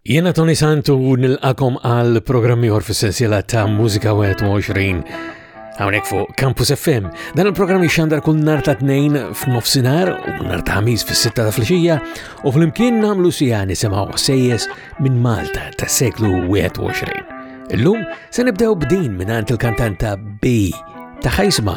Jena Tony Santu nil-akom għal programmi għor fil-sensiela ta' Musika 21 għawnek fuq Campus FM. Dan il-programmi xandar kull nar ta' tnejn f'nofsinar u kull nar ta' ħamiz fil-sitta ta' fl-xija u fl-imkien namlu sija nisimaw sejjes minn Malta ta' seklu 21. Illum se nibdew b'din minn il-kantanta B ta' ħajsma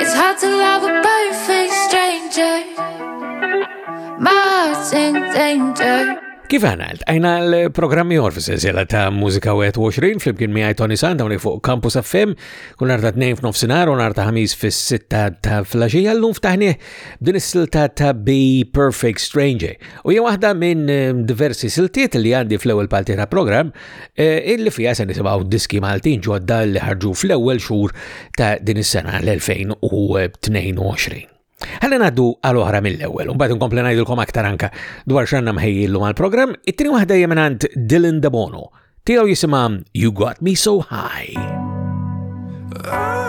It's hard to love a perfect stranger. My heart's in danger. Kif għana, għajna l-programmi għor f-sensjela ta' Musika 21 fl-imkien miħaj Tony Sand għamni fuq Campus FM, kun arta 2 f-nofsinar, un arta 5 f-6 ta' flasġija l-lum ftaħni b'din is-silta ta' Be Perfect Stranger. U hija waħda minn eh, diversi siltiet li għandi fl-ewel parti ta' program, Eh, illi fija se nisimgħu diski Maltin ġodda li ħarġu fl-ewwel xhur ta' din is-sena l-2022. Ħalli ngħaddu għal oħra mill-ewwel, u mbagħad inkompli ngħidilkom aktar anka dwar x'għandna mħejjillu mal-programm, it-tieni waħda hija mingħand Dylan Dabono. Tiegħu jisimha You Got Me So High. Ah.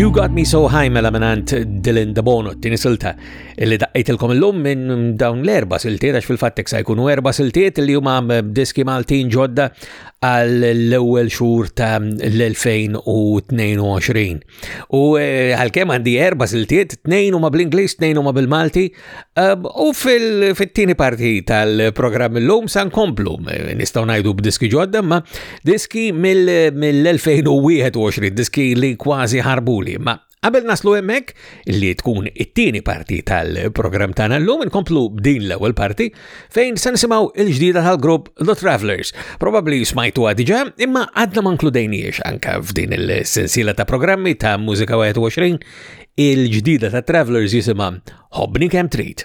You Got Me So High mela minant Dylan Dabono, tini silta illi daqqajtilkom l-lum minn dawn l-erba siltiet, għax fil-fattek sa' jkunu erba siltiet li huma diski Maltin ġodda għall-ewwel xhur ta' l-2022. U eh, għalkemm għandi erba siltiet, tnejn huma bl-Ingliż, tnejn huma bil-Malti, ehm, u fil-tieni parti tal-programm illum san komplu eh, nistgħu ngħidu b'diski ġodda, ma diski mill-2021, diski li kważi ħarbuli, ma Qabel naslu hemmhekk li tkun it-tieni parti tal-programm tagħna llum inkomplu b'din l-ewwel parti fejn se nisimgħu il-ġdida tal-grupp The Travelers. Probabbli smajtuha diġà, imma għadna ma nkludejniex anke f'din il-sensiela ta' programmi ta' Mużika 21 il-ġdida ta' Travelers jisimha Hobni kemm trid.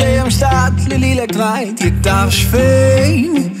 Dejjem xtaqt li lilek ngħid jiktarx fejn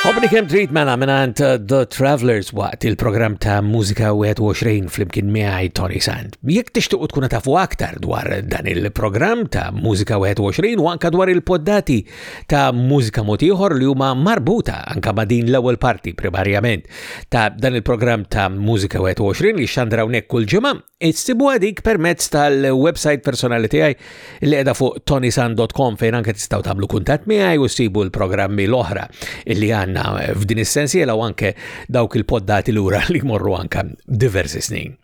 Hobni kem trid mela minant uh, The Travelers waqt il-programm ta' Mużika 21 flimkien miegħi Tony Sand. Jekk tixtiequ tkun tafu aktar dwar dan il-programm ta' Mużika 21 u anka dwar il-poddati ta' mużika mod ieħor li huma marbuta anke ma' din l-ewwel parti primarjament ta' dan il-programm ta' Mużika 21 li xandra hawnhekk kull ġimgħa, issibuha dik permezz tal-website personali tiegħi li qiegħda fuq tonisan.com fejn anke tistgħu tagħmlu kuntatt miegħi u ssibu l-programmi l-oħra li għandna f'din is-sensiela u anke dawk il-poddati lura li jmorru anke diversi snin.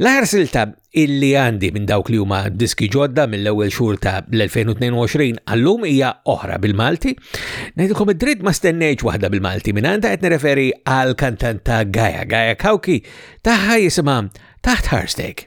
L-aħjar silta illi għandi minn dawk li huma diski ġodda mill-ewwel xhur ta' l-2022 għallum hija oħra bil-Malti. Ngħidilkom id-dritt ma stennejx waħda bil-Malti minn għandha qed nireferi għal kantanta Gaja Gaja Kawki taħħa jisimha Taħt Harstek.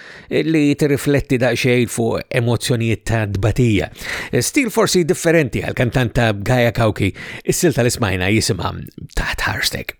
li tirrifletti daqsxejn fuq emozzjonijiet ta' dbatija. Stil forsi differenti għal kantant ta' Gaia Kawki, is-sil tal-ismajna jisimha taħt ħarstek.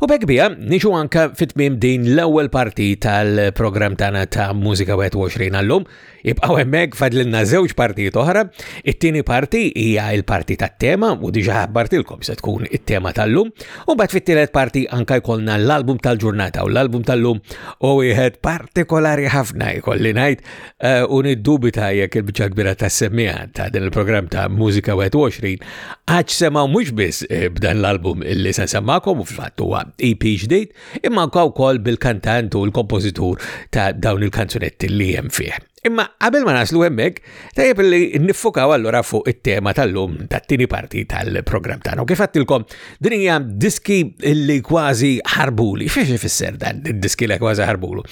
U bekk bija, nixu anka fit-tmim din l-ewwel parti tal-programm tagħna ta' Mużika 21 għallum, ibqgħu hemmhekk fadlilna żewġ partijiet oħra. It-tieni parti hija l-parti tat-tema u diġà ħabbartilkom se tkun it-tema tal-lum U bat fit-tielet parti anka jkollna l-album tal-ġurnata u l-album tal-lum u wieħed partikolari ħafna jkolli ngħid eh, u niddubita jekk il-biċċa kbira tas-semmija ta' din il-programm ta' Mużika 21 għax semgħu mhux biss eh, b'dan l-album illi se semmakom u fil-fatt huwa EP ġdid imma anka wkoll bil-kantant u l-kompożitur ta' dawn il-kanzunetti li hemm fih. Imma qabel ma naslu hemmhekk, tajjeb li niffokaw allura fuq it-tema tal-lum tat-tieni parti tal-programm tagħna. Kif għattilkom, din hija diski li kważi ħarbuli. X'għax ifisser dan id-diski li kważi ħarbulu?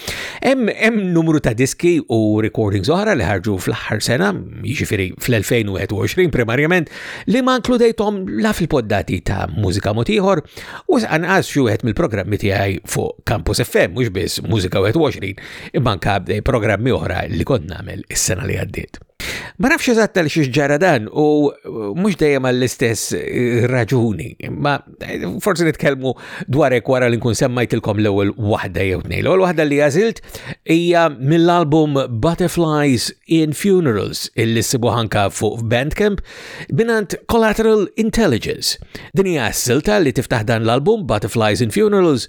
Hemm numru ta' diski u recordings oħra li ħarġu fl-aħħar sena, jiġifieri fl-2021 primarjament, li ma inkludejthom la fil-poddati ta' mużika motiħor u sqanqas xi wieħed mill-programmi tiegħi fuq Campus FM, mhux biss Mużika 21, imma anka programmi oħra li kont nagħmel is-sena li għaddiet. Ma nafx eżatt għal xiex ġara dan u mhux dejjem għall-istess eh, raġuni, ma eh, forsi nitkellmu dwar hekk wara li nkun semmajtilkom l-ewwel waħda jew tnejn. L-ewwel waħda li għażilt hija mill-album Butterflies in Funerals illi sibu ħanka fuq Bandcamp binant Collateral Intelligence. Din hija silta li tiftaħ dan l-album Butterflies in Funerals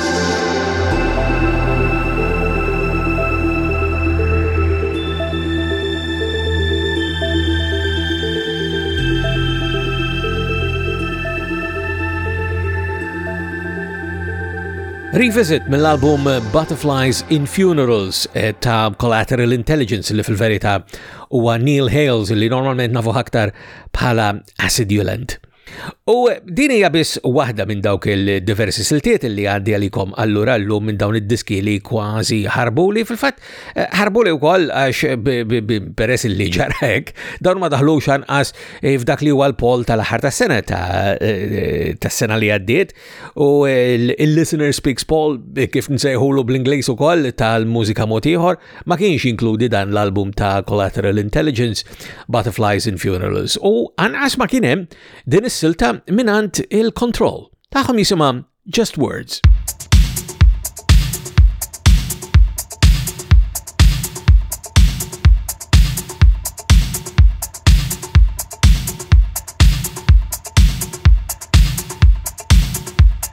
Revisit mill-album Butterflies in Funerals eh, ta' Collateral Intelligence li fil-verita huwa Neil Hales li normalment nafu aktar bħala Acid Ulent. U din hija biss waħda minn dawk il-diversi siltiet li għandi għalikom allura llum minn dawn id-diski li kważi ħarbuli fil-fatt eh, ħarbuli wkoll għax peress li ġarek dawn ma daħlux anqas eh, f'dak li huwa l-pol tal-aħħar tas-sena eh, tas-sena li għaddiet u il-listener speaks Paul kif nsejħulu bl-Ingliż ukoll tal-mużika mod ieħor Ma kienx jinkludi dan l-album ta' Collateral Intelligence, Butterflies and Funerals, u anqas ma kien hemm din is-silta minant il-Control. Tagħhom jisimha Just Words.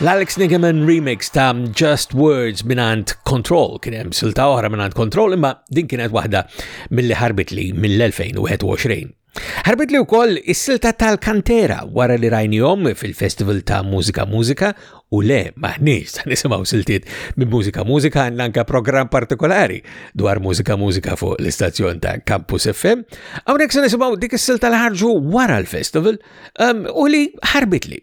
L-Alex Nigeman remix ta' Just Words minant Control, kien hemm silta oħra minant Control, imma din kienet waħda mill-li ħarbit li mill-2021. Ħarbit li wkoll is-silta tal-kantera wara li rajnihom fil-Festival ta' Mużika Mużika u le maħniex sa nisimgħu siltiet minn Mużika Mużika għandna anke programm partikolari dwar Mużika Mużika fuq l-istazzjon ta' Campus FM. Hawnhekk se nisimgħu dik is-silta li ħarġu wara l-festival um, u li ħarbit li.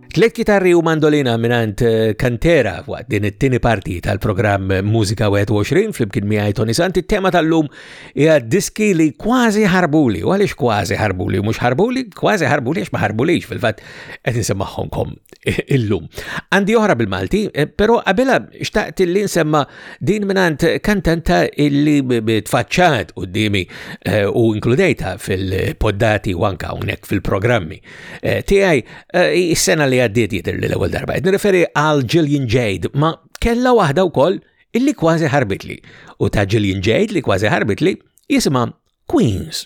Tliet kitarri u mandolina minant eh, kantera waqt din it-tieni parti tal-programm Mużika 21 flimkien miegħi Tony Sant it-tema tal-lum hija diski li kważi ħarbuli u għaliex kważi ħarbuli u mhux ħarbuli kważi ħarbuli għax ma ħarbulix fil-fatt qed insemmaħħonkom illum. Għandi oħra bil-Malti, eh, però qabela xtaqt li nsemma din minant kantanta illi tfaċċat qudiemi eh, u inkludejta fil-poddati u anka hawnhekk fil-programmi Eh, tiegħi eh, is-sena li għaddiet jidher li l-ewwel darba. Qed nirreferi għal Jillian Jade, ma kellha waħda wkoll illi kważi ħarbitli. U ta' Jillian Jade li kważi ħarbitli jisimha Queens.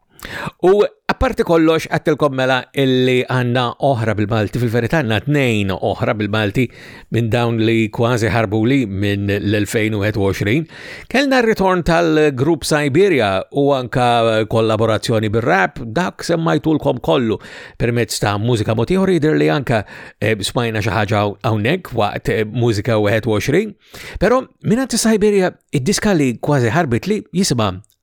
U apparti kollox għattilkom mela illi għanna oħra bil-Malti, fil-verità għanna tnejn oħra bil-Malti minn dawn li kważi ħarbuli minn l-2021. Kellna r-ritorn tal-Grupp Siberia u anka kollaborazzjoni bil-rap, dak semmajtulkom kollu permezz ta' mużika motiħor jidir li anka eh, smajna xaħġa għawnek waqt eh, mużika 21. Pero minna t-Siberia id-diska li kważi ħarbit li jisima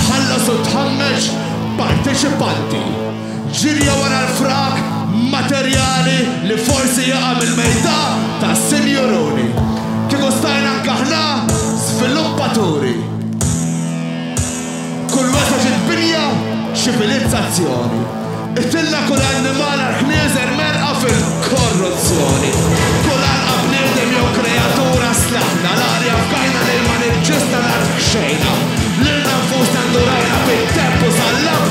Tħallas u tħammeġ parteċipanti. Ġirja wara l-frak materjali li forsi jaqa' mill-mejda ta' sinjuruni. Kieku stajna anke aħna żviluppaturi. Kull wegħta ġiet binja ċivilizzazzjoni. Qitilna kull annimal għall-knieżer merqa fil-korruzzjoni. Kull għalqa bniedem jew kreatura slaħna. L-arja fgajna, l-ilma niġġisna, l-art ħxejna. Lilna nfusna ndurajna bit-temp u sallabna.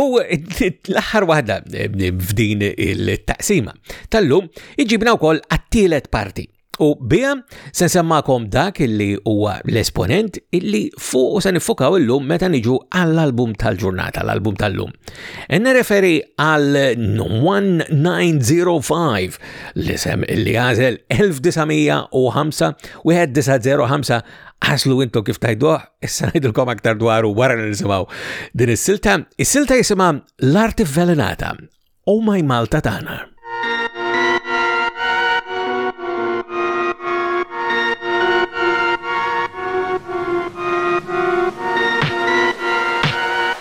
U l-aħħar waħda f'din il-taqsima tal-lum iġibna wkoll għat-tielet parti U bija se nsemmakom dak illi huwa l-esponent illi fuq u se nifukaw illum meta niġu għall-album tal-ġurnata, l-album tal-lum. Enna referi għal 1905 l-isem illi għazel 1905 u 1905 għaslu intu kif tajduħ Issa ngħidilkom aktar dwaru wara li nisimgħu din is-silta. Is-silta jisimha L-Arti Velenata. Oh my Malta tagħna.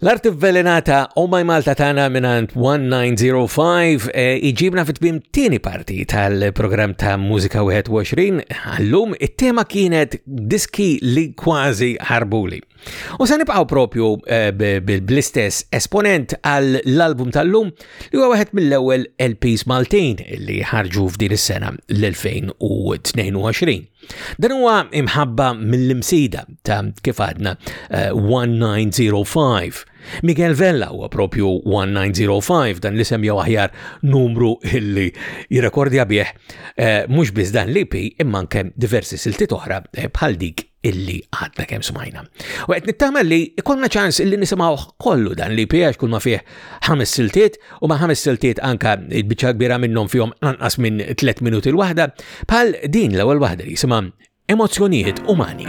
L-art vvelenata u maj Malta tana minant 1905 e, iġibna fit-tmim tieni parti tal-programm ta' Mużika 21. Għallum it-tema kienet diski li kważi ħarbuli. U se nibqgħu propju eh, bl-istess esponent għal l-album tal-lum li huwa wieħed mill-ewwel LPs Maltin li ħarġu f'din is-sena l-2022. Dan huwa imħabba mill-imsida ta' kif għadna 1905. Eh, Miguel Vella huwa propju 1905 dan li semjew aħjar numru illi jirrekordja bih eh, mhux biss dan l-IP imma anke diversi silti oħra eh, bħal dik illi għadna kemm smajna. U qed nittama li ikonna ċans illi nisimgħu kollu dan li piex kull ma fih ħames siltiet u ma ħames siltiet anka biċċa kbira minnhom fihom anqas minn 3 minuti l-waħda bħal din l-ewwel waħda li jisimha Emozzjonijiet Umani.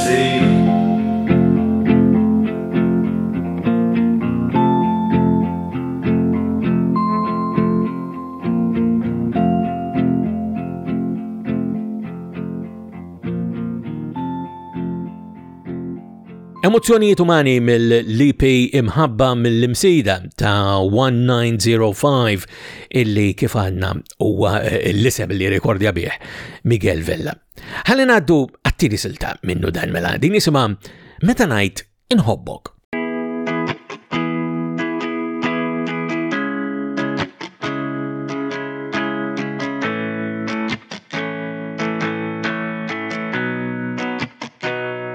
Emozzjonijiet umani mill-LP imħabba mill-imsida ta' 1905 illi kif għanna huwa l-isem li rekordja bih Miguel Vella. Ħalli ngħaddu għat-tieni silta minnu dan mela din jisimha Meta ngħid inħobbok.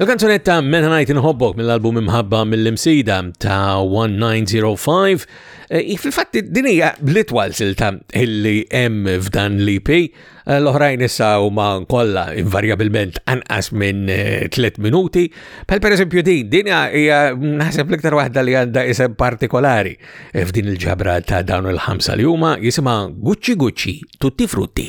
Il-kanzunetta Meta Ngħid Inħobbok mill-album imħabba mill-imsida ta' 1905 eh, fil-fatt din hija l-itwal silta illi hemm f'dan l-EP eh, l-oħrajn issa huma kollha invarjabilment anqas minn 3 eh, minuti. Bħal pereżempju din, din hija naħseb l-iktar waħda li għandha isem partikolari f'din il-ġabra ta' dawn il-ħamsa li huma jisimha Gucci Gucci Tutti Frutti.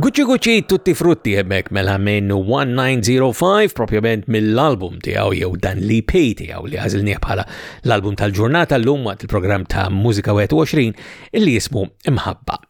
Gucci Gucci tutti frutti hemmhekk mela minn 1905 propjament mill-album tiegħu jew dan l-EP tiegħu li għażilnieh bħala l-album tal-ġurnata llum waqt il-programm ta' Mużika 21 illi jismu Imħabba.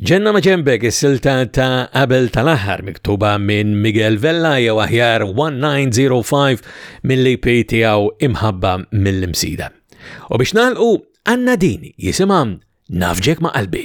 Ġenna maġembek is-silta ta' qabel tal-aħħar miktuba minn Miguel Vella jew aħjar 1905 mill-EP tiegħu imħabba mill-imsida. U biex nagħlqu għandna din jisimha nafġek ma' qalbi.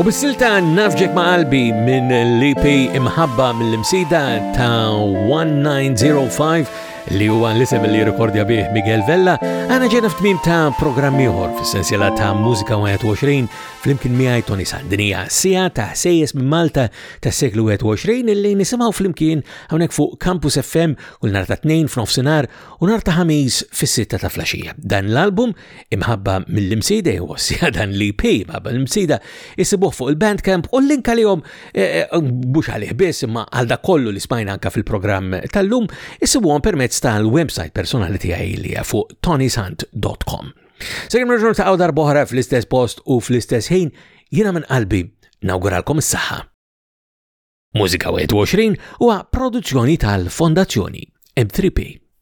U bis-silta Nafġek ma' Qalbi minn l-EP Imħabba mill-imsida ta' 1905 li huwa l-isem li jirrikordja bih Miguel Vella, għana ġena f'tmim ta' programm ieħor fis-sensiela ta' Mużika 21 flimkien miegħi Tony Sandinija, sija ta' sejjes minn Malta tas-seklu 21 illi nisimgħu flimkien hawnhekk fuq Campus FM kull nhar ta' tnejn f'nofsinhar u nhar ta' ħamis fis-sitta ta' flaxija. Dan l-album Imħabba mill-imsida jħossija dan li pi imħabba mill-imsida jisibuħ fuq il-bandcamp u l-link għalihom eh, eh, mhux għalih biss imma għal dak kollu li smajna anka fil-programm tal-lum jisibuhom permezz tal-website personali tiegħi li fuq tonysant.com. Segħim nerġgħu taqgħu darbohra fl-istess post u fl-istess ħin jiena minn qalbi nawguralkom is-saħħa. Mużika 21 huwa produzzjoni tal-Fondazzjoni M3P.